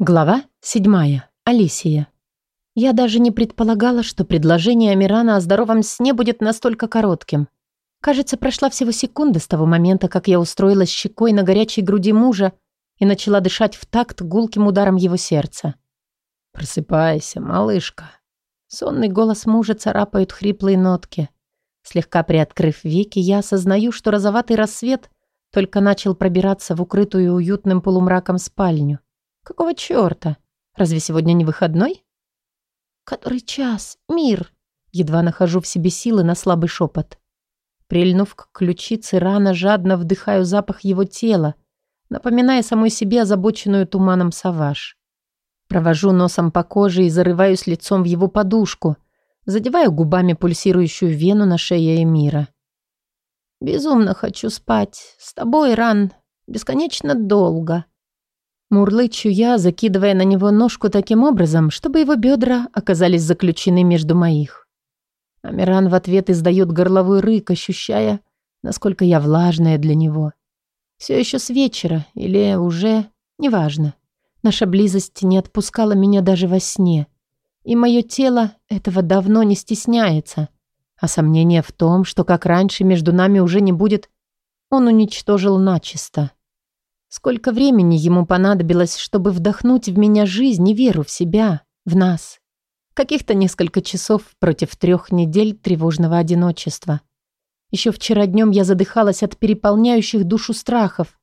Глава седьмая. Алисия. Я даже не предполагала, что предложение Амирана о здоровом сне будет настолько коротким. Кажется, прошла всего секунда с того момента, как я устроилась щекой на горячей груди мужа и начала дышать в такт гулким ударом его сердца. «Просыпайся, малышка». Сонный голос мужа царапают хриплые нотки. Слегка приоткрыв веки, я осознаю, что розоватый рассвет только начал пробираться в укрытую уютным полумраком спальню. Какого чёрта? Разве сегодня не выходной? Который час? Мир! Едва нахожу в себе силы на слабый шепот. Прильнув к ключице, рано жадно вдыхаю запах его тела, напоминая самой себе озабоченную туманом саваж. Провожу носом по коже и зарываюсь лицом в его подушку, задеваю губами пульсирующую вену на шее Эмира. «Безумно хочу спать. С тобой, Ран. Бесконечно долго». Мурлычу я, закидывая на него ножку таким образом, чтобы его бедра оказались заключены между моих. Амиран в ответ издает горловой рык, ощущая, насколько я влажная для него. Все еще с вечера или уже, неважно. Наша близость не отпускала меня даже во сне. И мое тело этого давно не стесняется. А сомнение в том, что как раньше между нами уже не будет, он уничтожил начисто. Сколько времени ему понадобилось, чтобы вдохнуть в меня жизнь и веру в себя, в нас. Каких-то несколько часов против трех недель тревожного одиночества. Еще вчера днем я задыхалась от переполняющих душу страхов.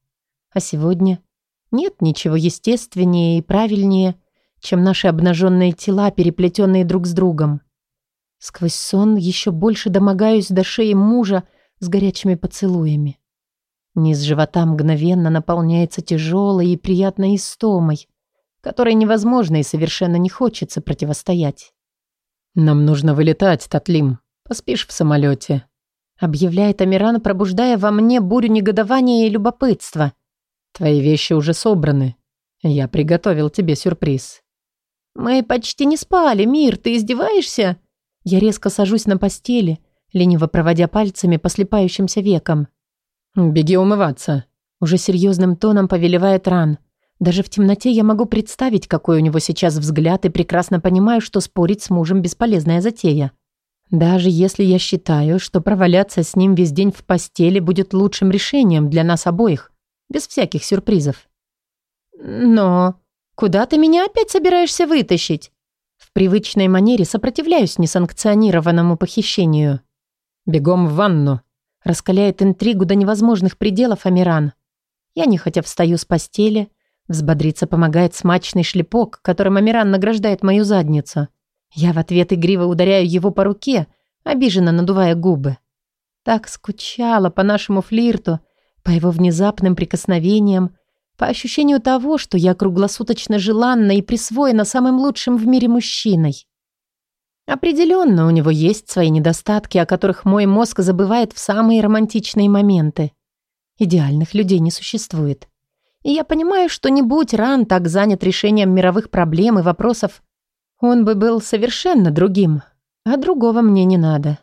А сегодня нет ничего естественнее и правильнее, чем наши обнаженные тела, переплетенные друг с другом. Сквозь сон еще больше домогаюсь до шеи мужа с горячими поцелуями. Низ живота мгновенно наполняется тяжелой и приятной истомой, которой невозможно и совершенно не хочется противостоять. «Нам нужно вылетать, Татлим. Поспишь в самолете», объявляет Амиран, пробуждая во мне бурю негодования и любопытства. «Твои вещи уже собраны. Я приготовил тебе сюрприз». «Мы почти не спали, Мир, ты издеваешься?» Я резко сажусь на постели, лениво проводя пальцами по слепающимся векам. «Беги умываться», — уже серьезным тоном повелевает Ран. Даже в темноте я могу представить, какой у него сейчас взгляд, и прекрасно понимаю, что спорить с мужем — бесполезная затея. Даже если я считаю, что проваляться с ним весь день в постели будет лучшим решением для нас обоих, без всяких сюрпризов. Но куда ты меня опять собираешься вытащить? В привычной манере сопротивляюсь несанкционированному похищению. «Бегом в ванну», Раскаляет интригу до невозможных пределов Амиран. Я нехотя встаю с постели. Взбодриться помогает смачный шлепок, которым Амиран награждает мою задницу. Я в ответ игриво ударяю его по руке, обиженно надувая губы. Так скучала по нашему флирту, по его внезапным прикосновениям, по ощущению того, что я круглосуточно желанна и присвоена самым лучшим в мире мужчиной. Определенно у него есть свои недостатки, о которых мой мозг забывает в самые романтичные моменты. Идеальных людей не существует. И я понимаю, что не будь Ран так занят решением мировых проблем и вопросов, он бы был совершенно другим, а другого мне не надо.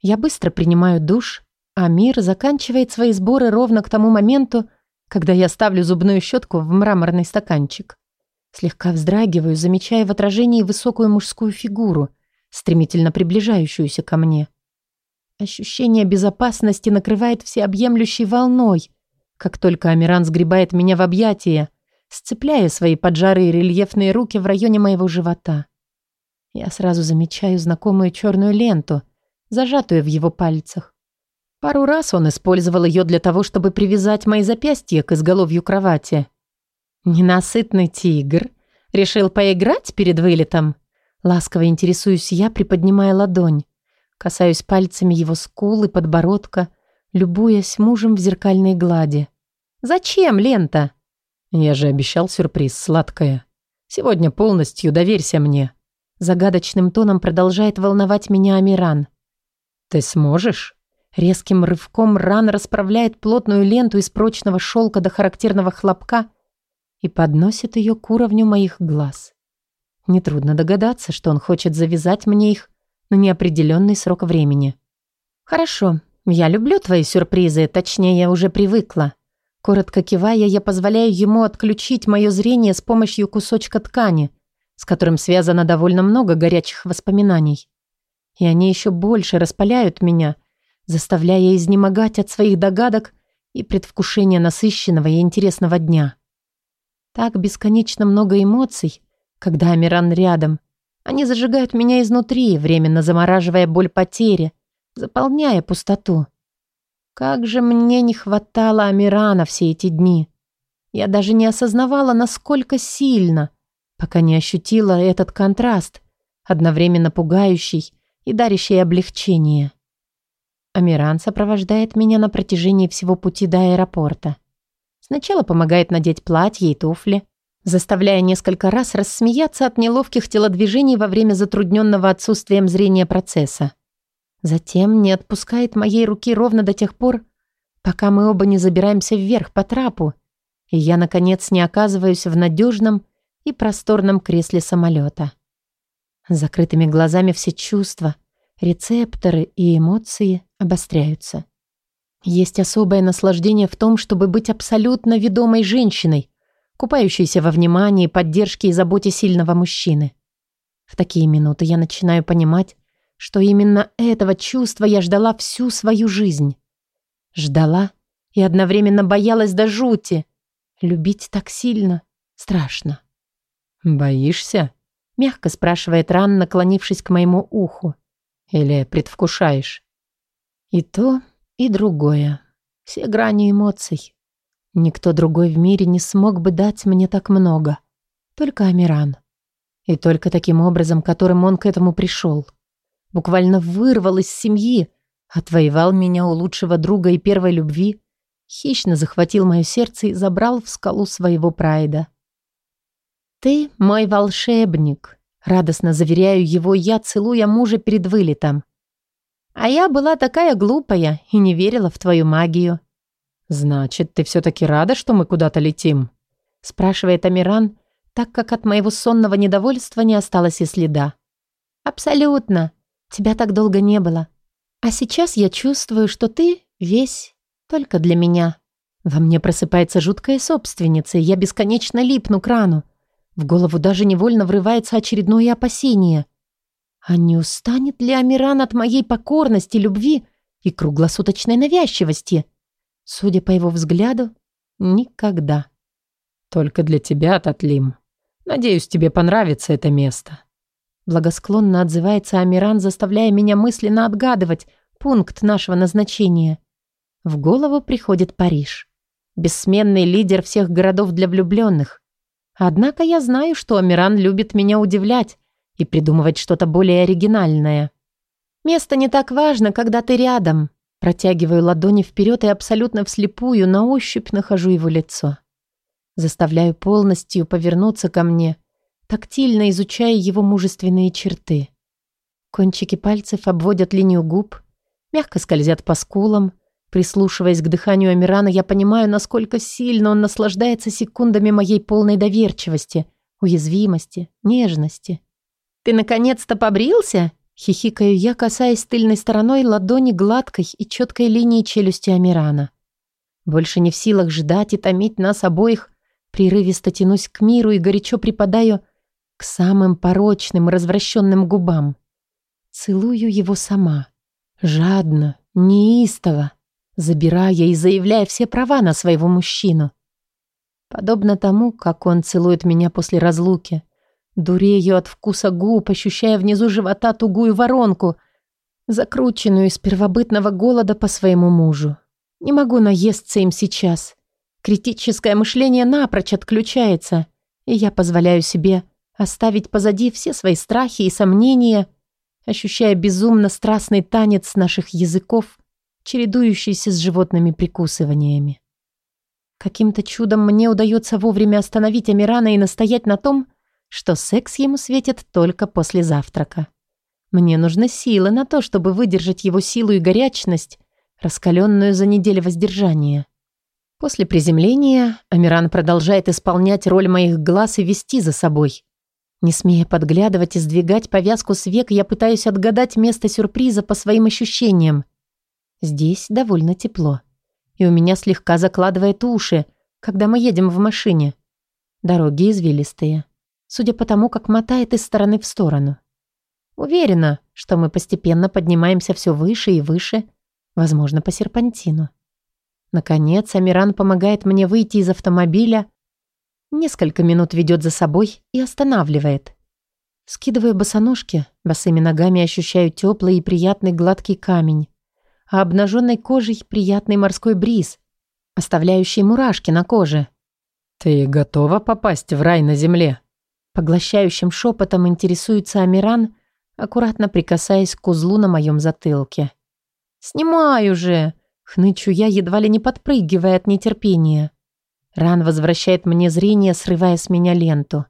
Я быстро принимаю душ, а мир заканчивает свои сборы ровно к тому моменту, когда я ставлю зубную щетку в мраморный стаканчик. Слегка вздрагиваю, замечая в отражении высокую мужскую фигуру – стремительно приближающуюся ко мне. Ощущение безопасности накрывает всеобъемлющей волной, как только Амиран сгребает меня в объятия, сцепляя свои поджарые рельефные руки в районе моего живота. Я сразу замечаю знакомую черную ленту, зажатую в его пальцах. Пару раз он использовал ее для того, чтобы привязать мои запястья к изголовью кровати. Ненасытный тигр решил поиграть перед вылетом. Ласково интересуюсь я, приподнимая ладонь. Касаюсь пальцами его скул и подбородка, любуясь мужем в зеркальной глади. «Зачем лента?» «Я же обещал сюрприз, сладкая. Сегодня полностью доверься мне». Загадочным тоном продолжает волновать меня Амиран. «Ты сможешь?» Резким рывком ран расправляет плотную ленту из прочного шелка до характерного хлопка и подносит ее к уровню моих глаз. Нетрудно догадаться, что он хочет завязать мне их на неопределенный срок времени. «Хорошо, я люблю твои сюрпризы, точнее, я уже привыкла. Коротко кивая, я позволяю ему отключить мое зрение с помощью кусочка ткани, с которым связано довольно много горячих воспоминаний. И они еще больше распаляют меня, заставляя изнемогать от своих догадок и предвкушения насыщенного и интересного дня. Так бесконечно много эмоций, когда Амиран рядом. Они зажигают меня изнутри, временно замораживая боль потери, заполняя пустоту. Как же мне не хватало Амирана все эти дни. Я даже не осознавала, насколько сильно, пока не ощутила этот контраст, одновременно пугающий и дарящий облегчение. Амиран сопровождает меня на протяжении всего пути до аэропорта. Сначала помогает надеть платье и туфли, заставляя несколько раз рассмеяться от неловких телодвижений во время затрудненного отсутствием зрения процесса. Затем не отпускает моей руки ровно до тех пор, пока мы оба не забираемся вверх по трапу, и я, наконец, не оказываюсь в надежном и просторном кресле самолета. С закрытыми глазами все чувства, рецепторы и эмоции обостряются. Есть особое наслаждение в том, чтобы быть абсолютно ведомой женщиной, купающейся во внимании, поддержке и заботе сильного мужчины. В такие минуты я начинаю понимать, что именно этого чувства я ждала всю свою жизнь. Ждала и одновременно боялась до жути. Любить так сильно страшно. «Боишься?» — мягко спрашивает Ран, наклонившись к моему уху. «Или предвкушаешь?» И то, и другое. Все грани эмоций. Никто другой в мире не смог бы дать мне так много. Только Амиран. И только таким образом, которым он к этому пришел. Буквально вырвал из семьи, отвоевал меня у лучшего друга и первой любви, хищно захватил мое сердце и забрал в скалу своего прайда. «Ты мой волшебник», — радостно заверяю его я, целуя мужа перед вылетом. «А я была такая глупая и не верила в твою магию». «Значит, ты все-таки рада, что мы куда-то летим?» — спрашивает Амиран, так как от моего сонного недовольства не осталось и следа. «Абсолютно. Тебя так долго не было. А сейчас я чувствую, что ты весь только для меня. Во мне просыпается жуткая собственница, и я бесконечно липну к рану. В голову даже невольно врывается очередное опасение. А не устанет ли Амиран от моей покорности, любви и круглосуточной навязчивости? Судя по его взгляду, никогда. Только для тебя, Татлим. Надеюсь, тебе понравится это место. Благосклонно отзывается Амиран, заставляя меня мысленно отгадывать пункт нашего назначения. В голову приходит Париж. Бессменный лидер всех городов для влюбленных. Однако я знаю, что Амиран любит меня удивлять и придумывать что-то более оригинальное. Место не так важно, когда ты рядом. Протягиваю ладони вперед и абсолютно вслепую на ощупь нахожу его лицо. Заставляю полностью повернуться ко мне – тактильно изучая его мужественные черты. Кончики пальцев обводят линию губ, мягко скользят по скулам. Прислушиваясь к дыханию Амирана, я понимаю, насколько сильно он наслаждается секундами моей полной доверчивости, уязвимости, нежности. «Ты наконец-то побрился?» Хихикаю я, касаясь тыльной стороной ладони гладкой и четкой линии челюсти Амирана. Больше не в силах ждать и томить нас обоих, прерывисто тянусь к миру и горячо припадаю к самым порочным развращенным губам. Целую его сама, жадно, неистово, забирая и заявляя все права на своего мужчину. Подобно тому, как он целует меня после разлуки, дурею от вкуса губ, ощущая внизу живота тугую воронку, закрученную из первобытного голода по своему мужу. Не могу наесться им сейчас. Критическое мышление напрочь отключается, и я позволяю себе Оставить позади все свои страхи и сомнения, ощущая безумно страстный танец наших языков, чередующийся с животными прикусываниями. Каким-то чудом мне удается вовремя остановить Амирана и настоять на том, что секс ему светит только после завтрака. Мне нужны силы на то, чтобы выдержать его силу и горячность, раскаленную за неделю воздержания. После приземления Амиран продолжает исполнять роль моих глаз и вести за собой. Не смея подглядывать и сдвигать повязку с век, я пытаюсь отгадать место сюрприза по своим ощущениям. Здесь довольно тепло. и у меня слегка закладывает уши, когда мы едем в машине. Дороги извилистые, судя по тому, как мотает из стороны в сторону. Уверена, что мы постепенно поднимаемся все выше и выше, возможно, по серпантину. Наконец, Амиран помогает мне выйти из автомобиля, несколько минут ведет за собой и останавливает. Скидываю босоножки, босыми ногами ощущаю теплый и приятный гладкий камень, а обнаженной кожей приятный морской бриз, оставляющий мурашки на коже. «Ты готова попасть в рай на земле?» Поглощающим шепотом интересуется Амиран, аккуратно прикасаясь к узлу на моем затылке. «Снимаю же!» Хнычу я, едва ли не подпрыгивая от нетерпения. Ран возвращает мне зрение, срывая с меня ленту.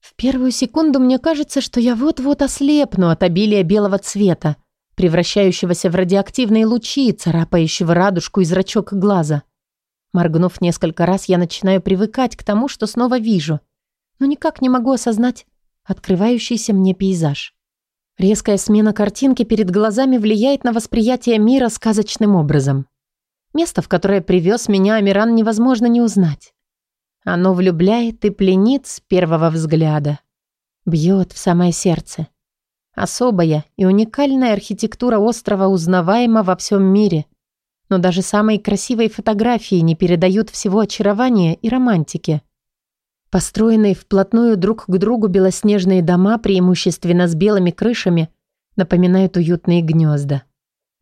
В первую секунду мне кажется, что я вот-вот ослепну от обилия белого цвета, превращающегося в радиоактивные лучи, царапающего радужку и зрачок глаза. Моргнув несколько раз, я начинаю привыкать к тому, что снова вижу, но никак не могу осознать открывающийся мне пейзаж. Резкая смена картинки перед глазами влияет на восприятие мира сказочным образом. Место, в которое привез меня Амиран, невозможно не узнать. Оно влюбляет и пленит с первого взгляда. Бьет в самое сердце. Особая и уникальная архитектура острова узнаваема во всем мире. Но даже самые красивые фотографии не передают всего очарования и романтики. Построенные вплотную друг к другу белоснежные дома, преимущественно с белыми крышами, напоминают уютные гнезда.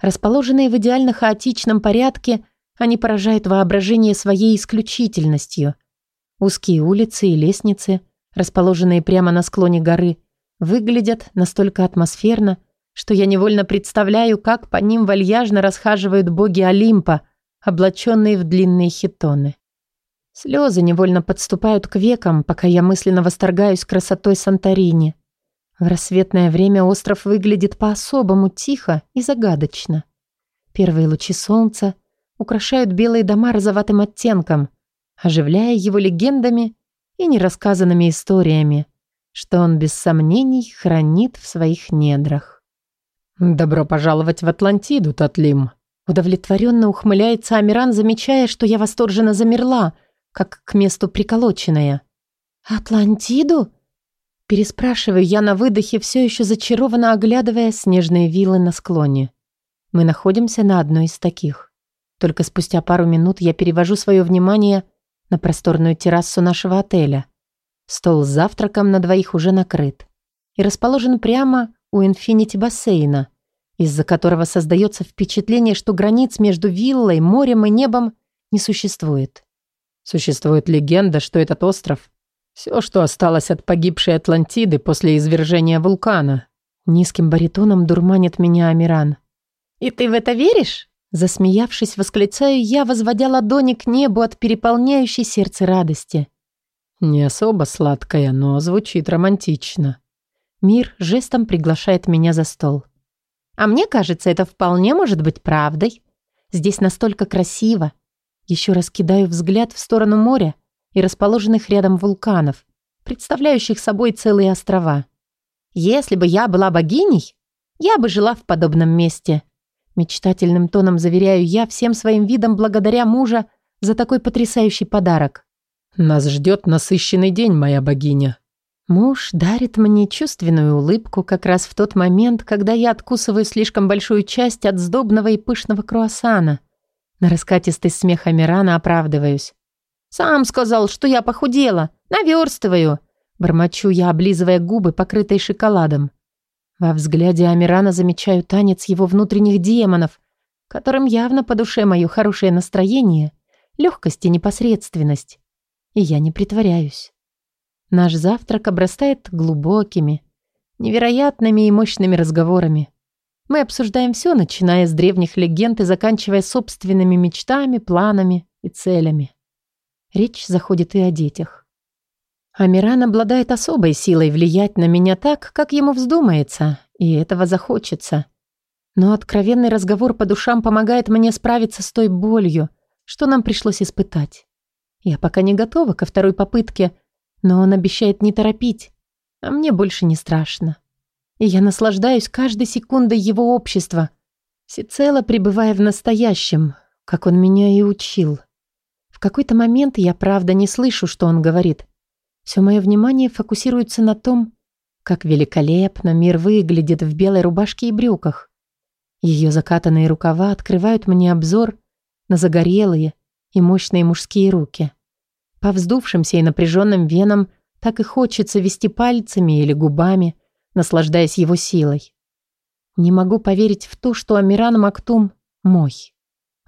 Расположенные в идеально хаотичном порядке, они поражают воображение своей исключительностью. Узкие улицы и лестницы, расположенные прямо на склоне горы, выглядят настолько атмосферно, что я невольно представляю, как по ним вальяжно расхаживают боги Олимпа, облаченные в длинные хитоны. Слезы невольно подступают к векам, пока я мысленно восторгаюсь красотой Санторини. В рассветное время остров выглядит по-особому тихо и загадочно. Первые лучи солнца украшают белые дома розоватым оттенком, оживляя его легендами и нерассказанными историями, что он без сомнений хранит в своих недрах. «Добро пожаловать в Атлантиду, Татлим!» Удовлетворенно ухмыляется Амиран, замечая, что я восторженно замерла – как к месту приколоченная. «Атлантиду?» Переспрашиваю я на выдохе, все еще зачарованно оглядывая снежные виллы на склоне. Мы находимся на одной из таких. Только спустя пару минут я перевожу свое внимание на просторную террасу нашего отеля. Стол с завтраком на двоих уже накрыт и расположен прямо у инфинити бассейна, из-за которого создается впечатление, что границ между виллой, морем и небом не существует. Существует легенда, что этот остров – все, что осталось от погибшей Атлантиды после извержения вулкана. Низким баритоном дурманит меня Амиран. «И ты в это веришь?» Засмеявшись, восклицаю я, возводя ладони к небу от переполняющей сердце радости. Не особо сладкая, но звучит романтично. Мир жестом приглашает меня за стол. А мне кажется, это вполне может быть правдой. Здесь настолько красиво, еще раз кидаю взгляд в сторону моря и расположенных рядом вулканов, представляющих собой целые острова. Если бы я была богиней, я бы жила в подобном месте. Мечтательным тоном заверяю я всем своим видом благодаря мужа за такой потрясающий подарок. Нас ждет насыщенный день, моя богиня. Муж дарит мне чувственную улыбку как раз в тот момент, когда я откусываю слишком большую часть от сдобного и пышного круассана – на раскатистый смех Амирана оправдываюсь. «Сам сказал, что я похудела. Наверстываю!» Бормочу я, облизывая губы, покрытые шоколадом. Во взгляде Амирана замечаю танец его внутренних демонов, которым явно по душе мое хорошее настроение, легкость и непосредственность. И я не притворяюсь. Наш завтрак обрастает глубокими, невероятными и мощными разговорами. Мы обсуждаем все, начиная с древних легенд и заканчивая собственными мечтами, планами и целями. Речь заходит и о детях. Амиран обладает особой силой влиять на меня так, как ему вздумается, и этого захочется. Но откровенный разговор по душам помогает мне справиться с той болью, что нам пришлось испытать. Я пока не готова ко второй попытке, но он обещает не торопить, а мне больше не страшно и я наслаждаюсь каждой секундой его общества, всецело пребывая в настоящем, как он меня и учил. В какой-то момент я, правда, не слышу, что он говорит. Все мое внимание фокусируется на том, как великолепно мир выглядит в белой рубашке и брюках. Ее закатанные рукава открывают мне обзор на загорелые и мощные мужские руки. По вздувшимся и напряженным венам так и хочется вести пальцами или губами, наслаждаясь его силой. Не могу поверить в то, что Амиран Мактум мой.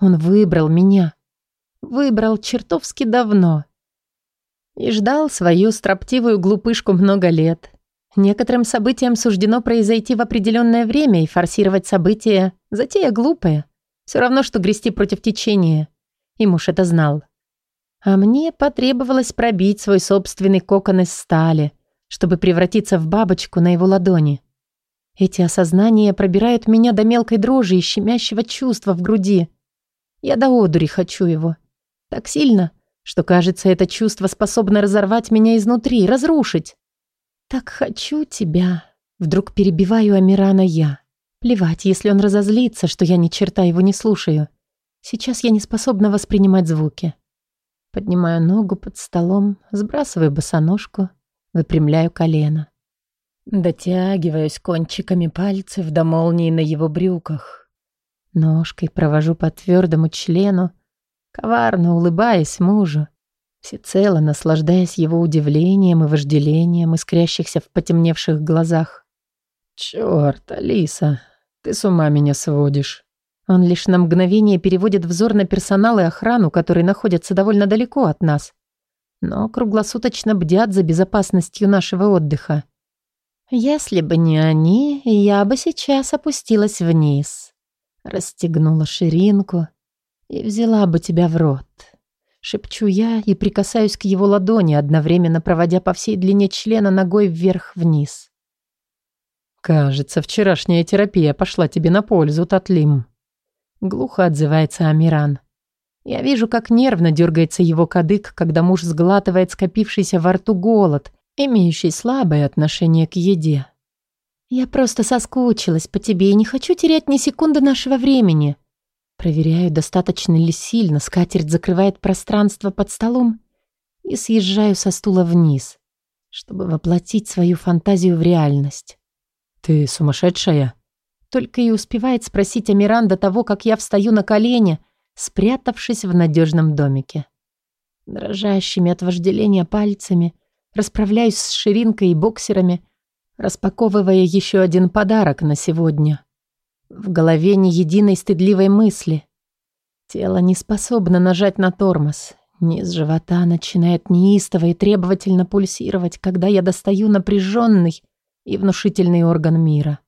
Он выбрал меня. Выбрал чертовски давно. И ждал свою строптивую глупышку много лет. Некоторым событиям суждено произойти в определенное время и форсировать события – затея глупая. Все равно, что грести против течения. И муж это знал. А мне потребовалось пробить свой собственный кокон из стали, чтобы превратиться в бабочку на его ладони. Эти осознания пробирают меня до мелкой дрожи и щемящего чувства в груди. Я до одури хочу его. Так сильно, что, кажется, это чувство способно разорвать меня изнутри, разрушить. «Так хочу тебя», — вдруг перебиваю Амирана я. Плевать, если он разозлится, что я ни черта его не слушаю. Сейчас я не способна воспринимать звуки. Поднимаю ногу под столом, сбрасываю босоножку, выпрямляю колено. Дотягиваюсь кончиками пальцев до молнии на его брюках. Ножкой провожу по твердому члену, коварно улыбаясь мужу, всецело наслаждаясь его удивлением и вожделением, искрящихся в потемневших глазах. «Чёрт, Алиса, ты с ума меня сводишь». Он лишь на мгновение переводит взор на персонал и охрану, которые находятся довольно далеко от нас, но круглосуточно бдят за безопасностью нашего отдыха. Если бы не они, я бы сейчас опустилась вниз, расстегнула ширинку и взяла бы тебя в рот. Шепчу я и прикасаюсь к его ладони, одновременно проводя по всей длине члена ногой вверх-вниз. «Кажется, вчерашняя терапия пошла тебе на пользу, Татлим». Глухо отзывается Амиран. Я вижу, как нервно дергается его кадык, когда муж сглатывает скопившийся во рту голод, имеющий слабое отношение к еде. «Я просто соскучилась по тебе и не хочу терять ни секунды нашего времени», Проверяю, достаточно ли сильно скатерть закрывает пространство под столом и съезжаю со стула вниз, чтобы воплотить свою фантазию в реальность. «Ты сумасшедшая?» Только и успевает спросить Амиран до того, как я встаю на колени, спрятавшись в надежном домике. Дрожащими от вожделения пальцами расправляюсь с ширинкой и боксерами, распаковывая еще один подарок на сегодня. В голове ни единой стыдливой мысли. Тело не способно нажать на тормоз. Низ живота начинает неистово и требовательно пульсировать, когда я достаю напряженный и внушительный орган мира.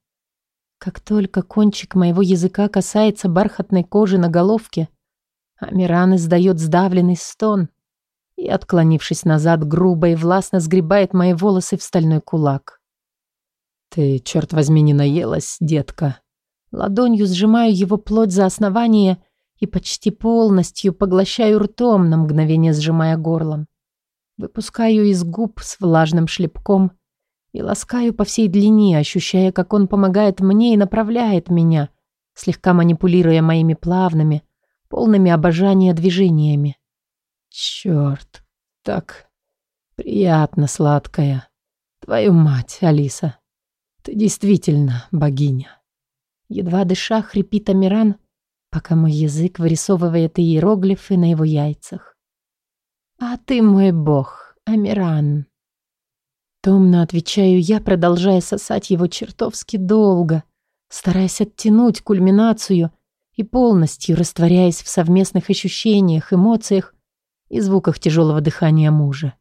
Как только кончик моего языка касается бархатной кожи на головке, Амиран издает сдавленный стон и, отклонившись назад, грубо и властно сгребает мои волосы в стальной кулак. «Ты, черт возьми, не наелась, детка?» Ладонью сжимаю его плоть за основание и почти полностью поглощаю ртом, на мгновение сжимая горлом. Выпускаю из губ с влажным шлепком и ласкаю по всей длине, ощущая, как он помогает мне и направляет меня, слегка манипулируя моими плавными, полными обожания движениями. Черт, так приятно, сладкая. Твою мать, Алиса, ты действительно богиня. Едва дыша, хрипит Амиран, пока мой язык вырисовывает иероглифы на его яйцах. «А ты мой бог, Амиран!» Томно отвечаю я, продолжая сосать его чертовски долго, стараясь оттянуть кульминацию и полностью растворяясь в совместных ощущениях, эмоциях и звуках тяжелого дыхания мужа.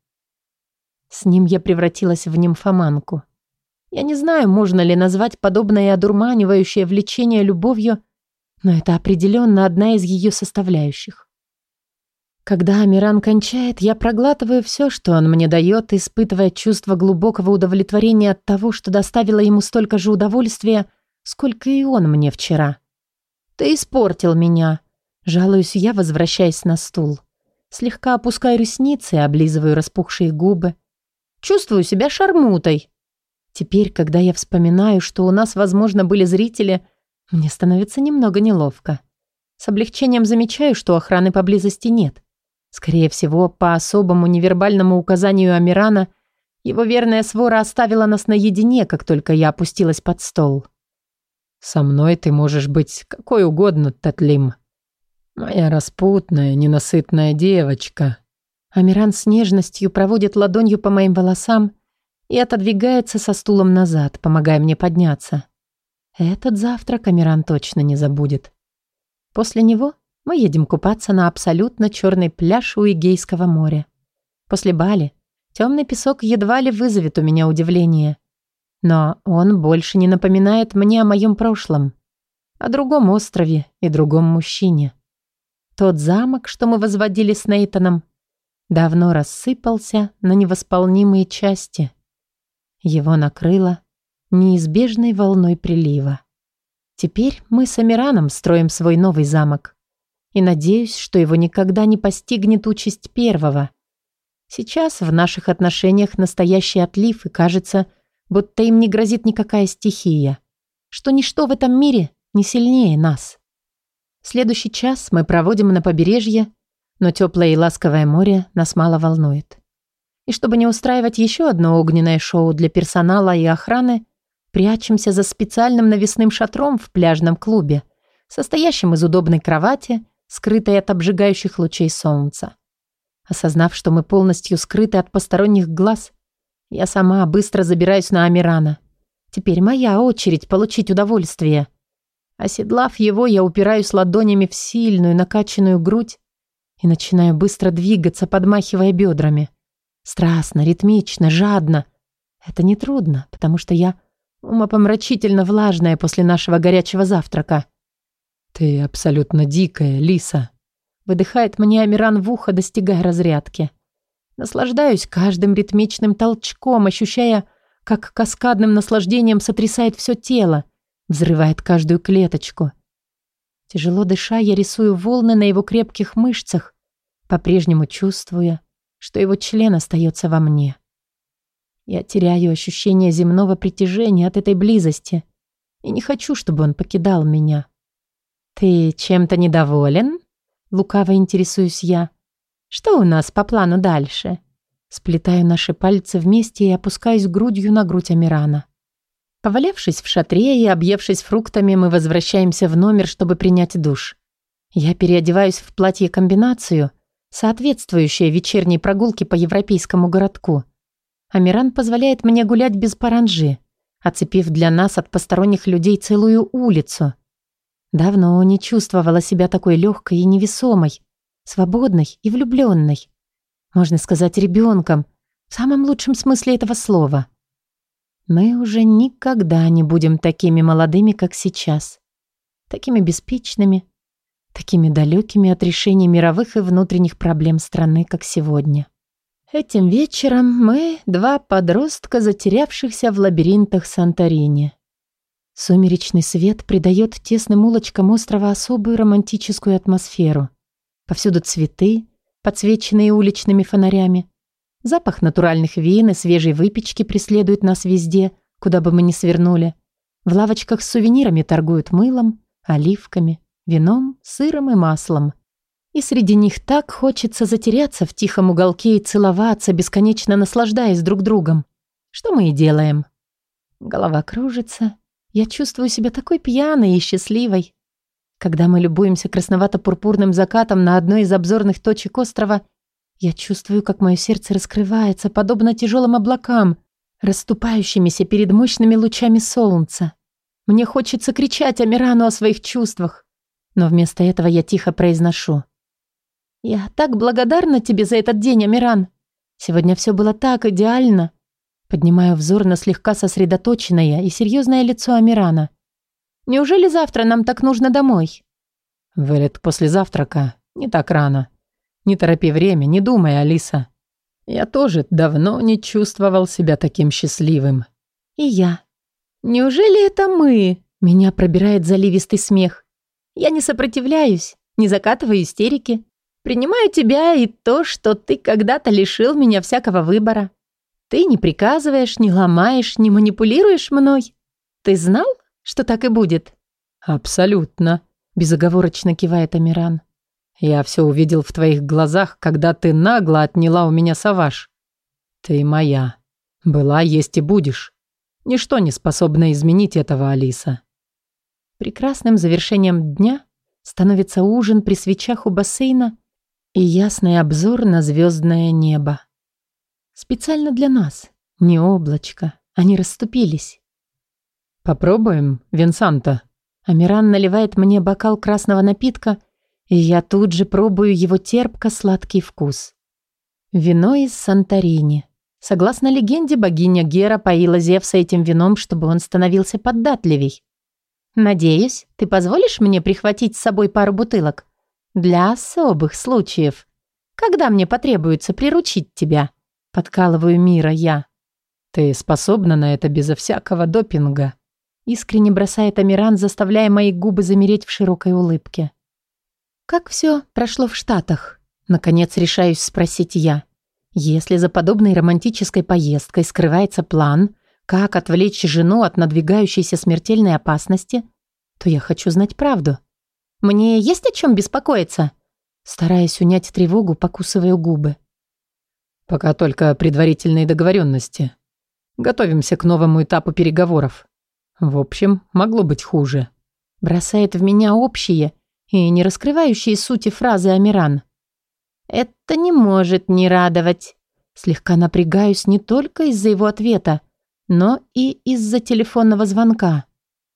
С ним я превратилась в нимфоманку — я не знаю, можно ли назвать подобное одурманивающее влечение любовью, но это определенно одна из ее составляющих. Когда Амиран кончает, я проглатываю все, что он мне дает, испытывая чувство глубокого удовлетворения от того, что доставило ему столько же удовольствия, сколько и он мне вчера. «Ты испортил меня», — жалуюсь я, возвращаясь на стул. Слегка опускаю ресницы, облизываю распухшие губы. Чувствую себя шармутой. Теперь, когда я вспоминаю, что у нас, возможно, были зрители, мне становится немного неловко. С облегчением замечаю, что охраны поблизости нет. Скорее всего, по особому невербальному указанию Амирана, его верная свора оставила нас наедине, как только я опустилась под стол. «Со мной ты можешь быть какой угодно, Татлим. Моя распутная, ненасытная девочка». Амиран с нежностью проводит ладонью по моим волосам и отодвигается со стулом назад, помогая мне подняться. Этот завтрак Амиран точно не забудет. После него мы едем купаться на абсолютно черный пляж у Эгейского моря. После Бали темный песок едва ли вызовет у меня удивление. Но он больше не напоминает мне о моем прошлом, о другом острове и другом мужчине. Тот замок, что мы возводили с Нейтаном, давно рассыпался на невосполнимые части. Его накрыло неизбежной волной прилива. Теперь мы с Амираном строим свой новый замок. И надеюсь, что его никогда не постигнет участь первого. Сейчас в наших отношениях настоящий отлив, и кажется, будто им не грозит никакая стихия. Что ничто в этом мире не сильнее нас. Следующий час мы проводим на побережье, но теплое и ласковое море нас мало волнует. И чтобы не устраивать еще одно огненное шоу для персонала и охраны, прячемся за специальным навесным шатром в пляжном клубе, состоящим из удобной кровати, скрытой от обжигающих лучей солнца. Осознав, что мы полностью скрыты от посторонних глаз, я сама быстро забираюсь на Амирана. Теперь моя очередь получить удовольствие. Оседлав его, я упираюсь ладонями в сильную накачанную грудь и начинаю быстро двигаться, подмахивая бедрами. Страстно, ритмично, жадно. Это нетрудно, потому что я умопомрачительно влажная после нашего горячего завтрака. «Ты абсолютно дикая, Лиса», — выдыхает мне Амиран в ухо, достигая разрядки. Наслаждаюсь каждым ритмичным толчком, ощущая, как каскадным наслаждением сотрясает все тело, взрывает каждую клеточку. Тяжело дыша, я рисую волны на его крепких мышцах, по-прежнему чувствуя, что его член остается во мне. Я теряю ощущение земного притяжения от этой близости и не хочу, чтобы он покидал меня. «Ты чем-то недоволен?» Лукаво интересуюсь я. «Что у нас по плану дальше?» Сплетаю наши пальцы вместе и опускаюсь грудью на грудь Амирана. Повалявшись в шатре и объевшись фруктами, мы возвращаемся в номер, чтобы принять душ. Я переодеваюсь в платье-комбинацию – соответствующая вечерней прогулке по европейскому городку. Амиран позволяет мне гулять без паранжи, оцепив для нас от посторонних людей целую улицу. Давно не чувствовала себя такой легкой и невесомой, свободной и влюбленной. Можно сказать, ребенком, в самом лучшем смысле этого слова. Мы уже никогда не будем такими молодыми, как сейчас. Такими беспечными, такими далекими от решения мировых и внутренних проблем страны, как сегодня. Этим вечером мы два подростка, затерявшихся в лабиринтах Санторини. Сумеречный свет придает тесным улочкам острова особую романтическую атмосферу. Повсюду цветы, подсвеченные уличными фонарями. Запах натуральных вин и свежей выпечки преследует нас везде, куда бы мы ни свернули. В лавочках с сувенирами торгуют мылом, оливками, вином, сыром и маслом. И среди них так хочется затеряться в тихом уголке и целоваться, бесконечно наслаждаясь друг другом. Что мы и делаем. Голова кружится. Я чувствую себя такой пьяной и счастливой. Когда мы любуемся красновато-пурпурным закатом на одной из обзорных точек острова, я чувствую, как мое сердце раскрывается, подобно тяжелым облакам, расступающимися перед мощными лучами солнца. Мне хочется кричать Амирану о своих чувствах, но вместо этого я тихо произношу. «Я так благодарна тебе за этот день, Амиран. Сегодня все было так идеально». Поднимаю взор на слегка сосредоточенное и серьезное лицо Амирана. «Неужели завтра нам так нужно домой?» «Вылет после завтрака. Не так рано. Не торопи время, не думай, Алиса. Я тоже давно не чувствовал себя таким счастливым». «И я. Неужели это мы?» Меня пробирает заливистый смех. Я не сопротивляюсь, не закатываю истерики. Принимаю тебя и то, что ты когда-то лишил меня всякого выбора. Ты не приказываешь, не ломаешь, не манипулируешь мной. Ты знал, что так и будет? Абсолютно. безоговорочно кивает Амиран. Я все увидел в твоих глазах, когда ты нагло отняла у меня саваж. Ты моя. Была, есть и будешь. Ничто не способно изменить этого, Алиса. Прекрасным завершением дня становится ужин при свечах у бассейна и ясный обзор на звездное небо. Специально для нас. Не облачко. Они расступились. «Попробуем, Винсанта?» Амиран наливает мне бокал красного напитка, и я тут же пробую его терпко-сладкий вкус. Вино из Санторини. Согласно легенде, богиня Гера поила Зевса этим вином, чтобы он становился податливей. «Надеюсь, ты позволишь мне прихватить с собой пару бутылок? Для особых случаев. Когда мне потребуется приручить тебя?» Подкалываю мира я. «Ты способна на это безо всякого допинга?» Искренне бросает Амиран, заставляя мои губы замереть в широкой улыбке. «Как все прошло в Штатах?» Наконец решаюсь спросить я. Если за подобной романтической поездкой скрывается план, как отвлечь жену от надвигающейся смертельной опасности, то я хочу знать правду. Мне есть о чем беспокоиться? Стараясь унять тревогу, покусываю губы. Пока только предварительные договоренности. Готовимся к новому этапу переговоров. В общем, могло быть хуже. Бросает в меня общие и не раскрывающие сути фразы Амиран. Это не может не радовать. Слегка напрягаюсь не только из-за его ответа, но и из-за телефонного звонка.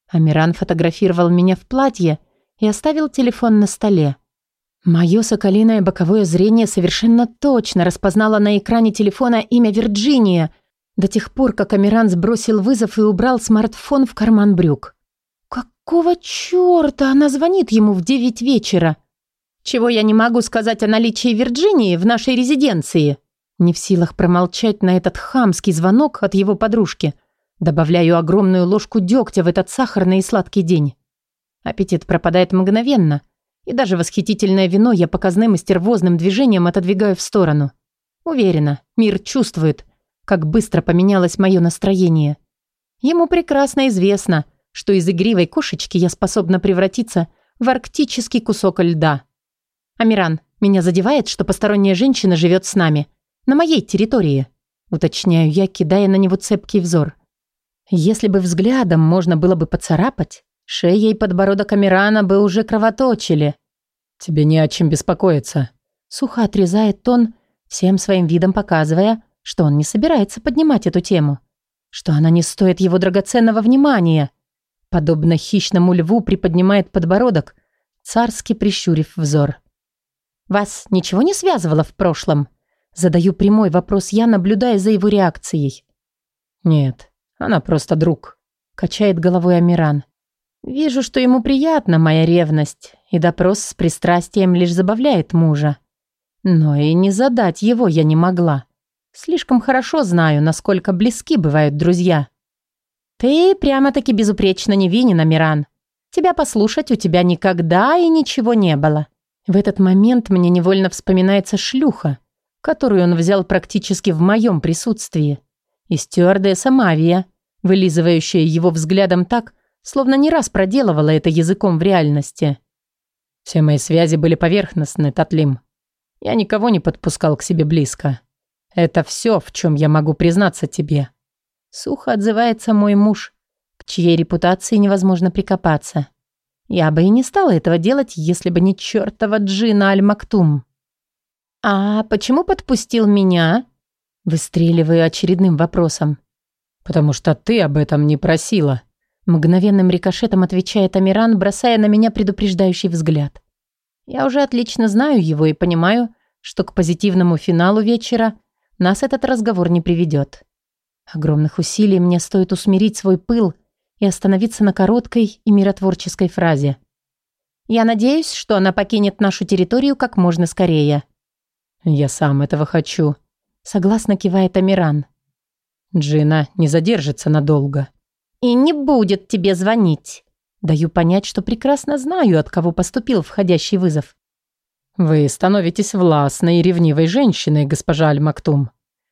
Амиран фотографировал меня в платье и оставил телефон на столе. Мое соколиное боковое зрение совершенно точно распознало на экране телефона имя Вирджиния – до тех пор, как Амиран сбросил вызов и убрал смартфон в карман брюк. Какого чёрта она звонит ему в девять вечера? Чего я не могу сказать о наличии Вирджинии в нашей резиденции? Не в силах промолчать на этот хамский звонок от его подружки. Добавляю огромную ложку дегтя в этот сахарный и сладкий день. Аппетит пропадает мгновенно, и даже восхитительное вино я показным и стервозным движением отодвигаю в сторону. Уверена, мир чувствует, как быстро поменялось мое настроение. Ему прекрасно известно, что из игривой кошечки я способна превратиться в арктический кусок льда. «Амиран, меня задевает, что посторонняя женщина живет с нами. На моей территории», уточняю я, кидая на него цепкий взор. Если бы взглядом можно было бы поцарапать, шея и подбородок Амирана бы уже кровоточили. «Тебе не о чем беспокоиться», сухо отрезает он, всем своим видом показывая, что он не собирается поднимать эту тему, что она не стоит его драгоценного внимания. Подобно хищному льву приподнимает подбородок, царски прищурив взор. «Вас ничего не связывало в прошлом?» Задаю прямой вопрос я, наблюдая за его реакцией. «Нет, она просто друг», — качает головой Амиран. «Вижу, что ему приятна моя ревность, и допрос с пристрастием лишь забавляет мужа. Но и не задать его я не могла. Слишком хорошо знаю, насколько близки бывают друзья. Ты прямо-таки безупречно невинен, Амиран. Тебя послушать у тебя никогда и ничего не было. В этот момент мне невольно вспоминается шлюха, которую он взял практически в моем присутствии. И стюардесса Мавия, вылизывающая его взглядом так, словно не раз проделывала это языком в реальности. Все мои связи были поверхностны, Татлим. Я никого не подпускал к себе близко. Это все, в чем я могу признаться тебе. Сухо отзывается мой муж, к чьей репутации невозможно прикопаться. Я бы и не стала этого делать, если бы не чертова Джина Аль-Мактум. «А почему подпустил меня?» Выстреливаю очередным вопросом. «Потому что ты об этом не просила», Мгновенным рикошетом отвечает Амиран, бросая на меня предупреждающий взгляд. Я уже отлично знаю его и понимаю, что к позитивному финалу вечера нас этот разговор не приведет. Огромных усилий мне стоит усмирить свой пыл и остановиться на короткой и миротворческой фразе. Я надеюсь, что она покинет нашу территорию как можно скорее. Я сам этого хочу. Согласно кивает Амиран. Джина не задержится надолго. И не будет тебе звонить. Даю понять, что прекрасно знаю, от кого поступил входящий вызов. «Вы становитесь властной и ревнивой женщиной, госпожа Аль-Мактум»,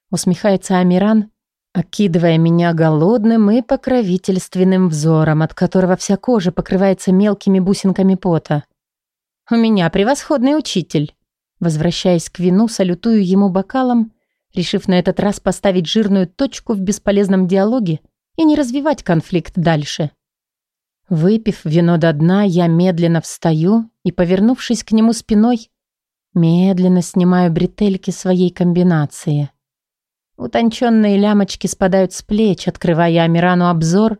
усмехается Амиран, окидывая меня голодным и покровительственным взором, от которого вся кожа покрывается мелкими бусинками пота. «У меня превосходный учитель!» Возвращаясь к вину, салютую ему бокалом, решив на этот раз поставить жирную точку в бесполезном диалоге и не развивать конфликт дальше. Выпив вино до дна, я медленно встаю и, повернувшись к нему спиной, медленно снимаю бретельки своей комбинации. Утонченные лямочки спадают с плеч, открывая Амирану обзор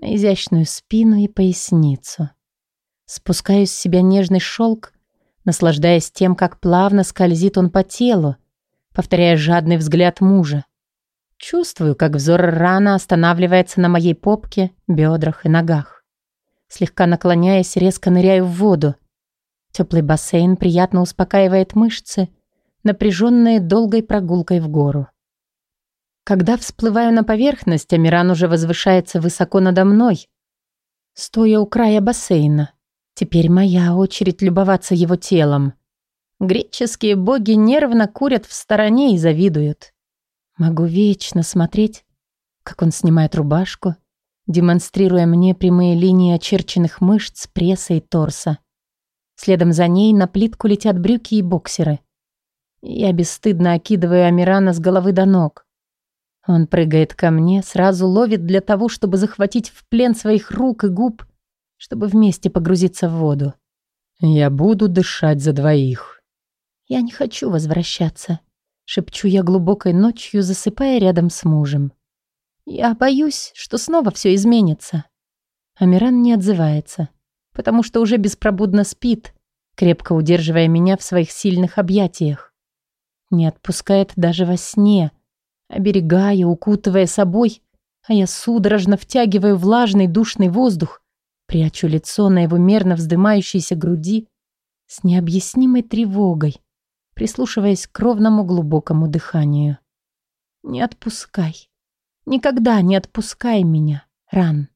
на изящную спину и поясницу. Спускаю с себя нежный шелк, наслаждаясь тем, как плавно скользит он по телу, повторяя жадный взгляд мужа. Чувствую, как взор рано останавливается на моей попке, бедрах и ногах. Слегка наклоняясь, резко ныряю в воду. Теплый бассейн приятно успокаивает мышцы, напряженные долгой прогулкой в гору. Когда всплываю на поверхность, Амиран уже возвышается высоко надо мной, стоя у края бассейна. Теперь моя очередь любоваться его телом. Греческие боги нервно курят в стороне и завидуют. Могу вечно смотреть, как он снимает рубашку, демонстрируя мне прямые линии очерченных мышц, пресса и торса. Следом за ней на плитку летят брюки и боксеры. Я бесстыдно окидываю Амирана с головы до ног. Он прыгает ко мне, сразу ловит для того, чтобы захватить в плен своих рук и губ, чтобы вместе погрузиться в воду. «Я буду дышать за двоих». «Я не хочу возвращаться», — шепчу я глубокой ночью, засыпая рядом с мужем. «Я боюсь, что снова все изменится». Амиран не отзывается, потому что уже беспробудно спит, крепко удерживая меня в своих сильных объятиях. Не отпускает даже во сне — оберегая, укутывая собой, а я судорожно втягиваю влажный душный воздух, прячу лицо на его мерно вздымающейся груди с необъяснимой тревогой, прислушиваясь к ровному глубокому дыханию. «Не отпускай, никогда не отпускай меня, Ран».